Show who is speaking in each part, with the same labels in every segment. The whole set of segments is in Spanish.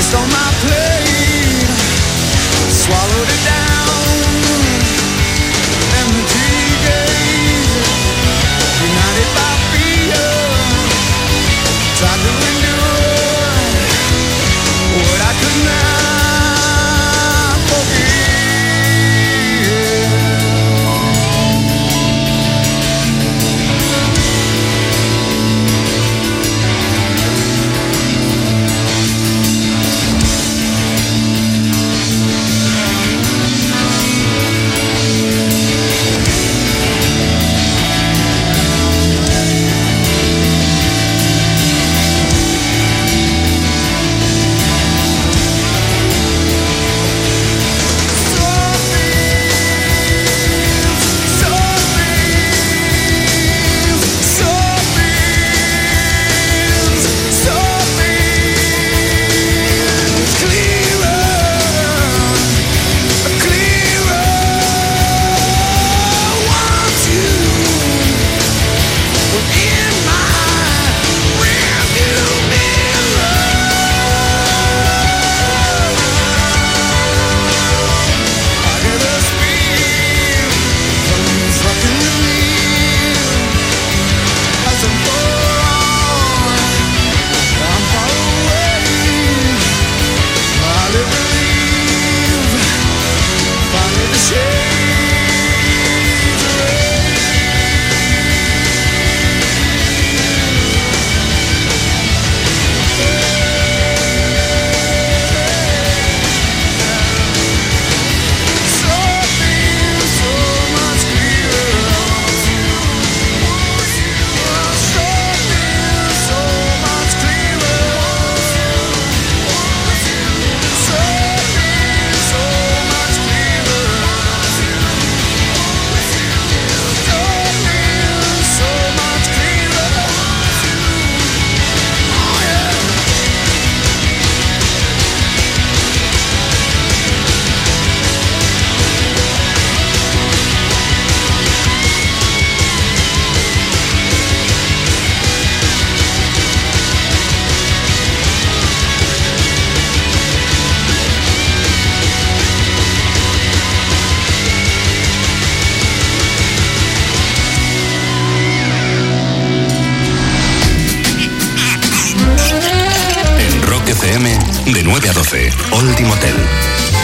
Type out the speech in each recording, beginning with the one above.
Speaker 1: It's on my plate. Swallowed it down.
Speaker 2: FM de 9 a 12. Old
Speaker 3: Motel.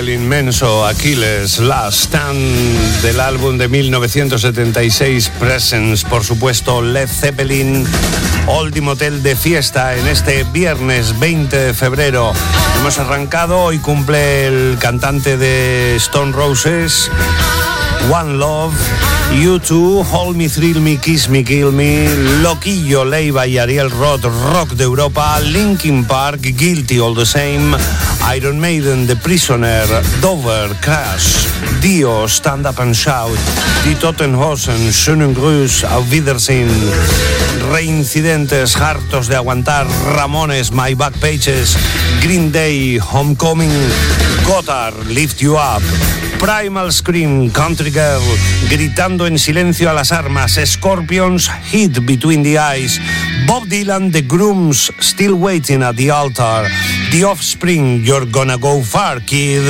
Speaker 2: El inmenso Aquiles Last Stand del álbum de 1976 Presence, por supuesto Led Zeppelin, Old Motel de fiesta en este viernes 20 de febrero. Hemos arrancado, y cumple el cantante de Stone Roses, One Love. U2, Hold Me, Thrill Me, Kiss Me, Kill Me, Loquillo, Leiva y Ariel Roth, Rock de Europa, Linkin Park, Guilty All the Same, Iron Maiden, The Prisoner, Dover, Crash, Dio, Stand Up and Shout, Die Tottenhosen, Schönen Gruß, Auf Wiedersehen, Reincidentes, Hartos de Aguantar, Ramones, My Back Pages, Green Day, Homecoming, Gotthard, Lift You Up, Primal Scream, Country Girl, Gritando en silencio a las armas, Scorpions, Hit Between the Eyes, Bob Dylan, The Grooms, Still Waiting at the Altar, The Offspring, You're Gonna Go Far, Kid,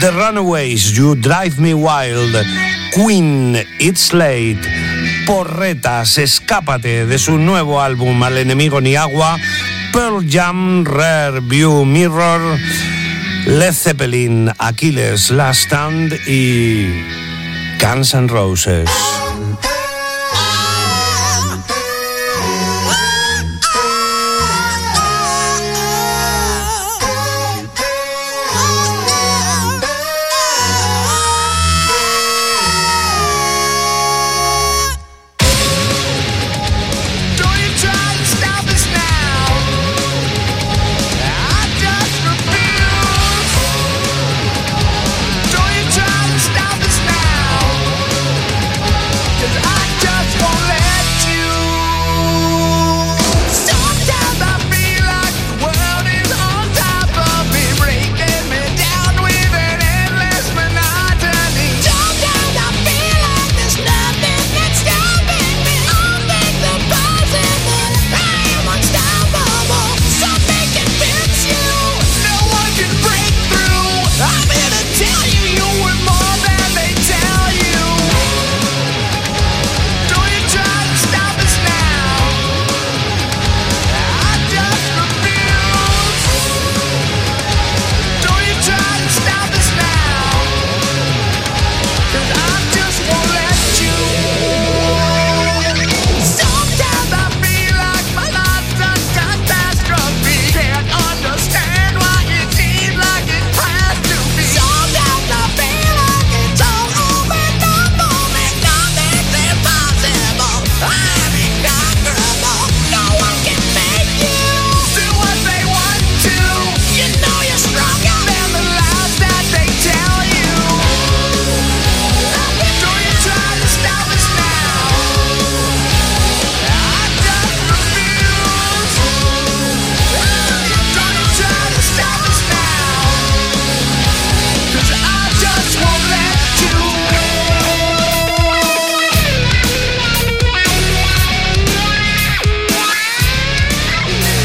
Speaker 2: The Runaways, You Drive Me Wild, Queen, It's Late, Porretas, Escápate de su nuevo álbum Al Enemigo Ni Agua, Pearl Jam, Rare View Mirror, Led Zeppelin, Aquiles, Last Stand y Guns N' Roses.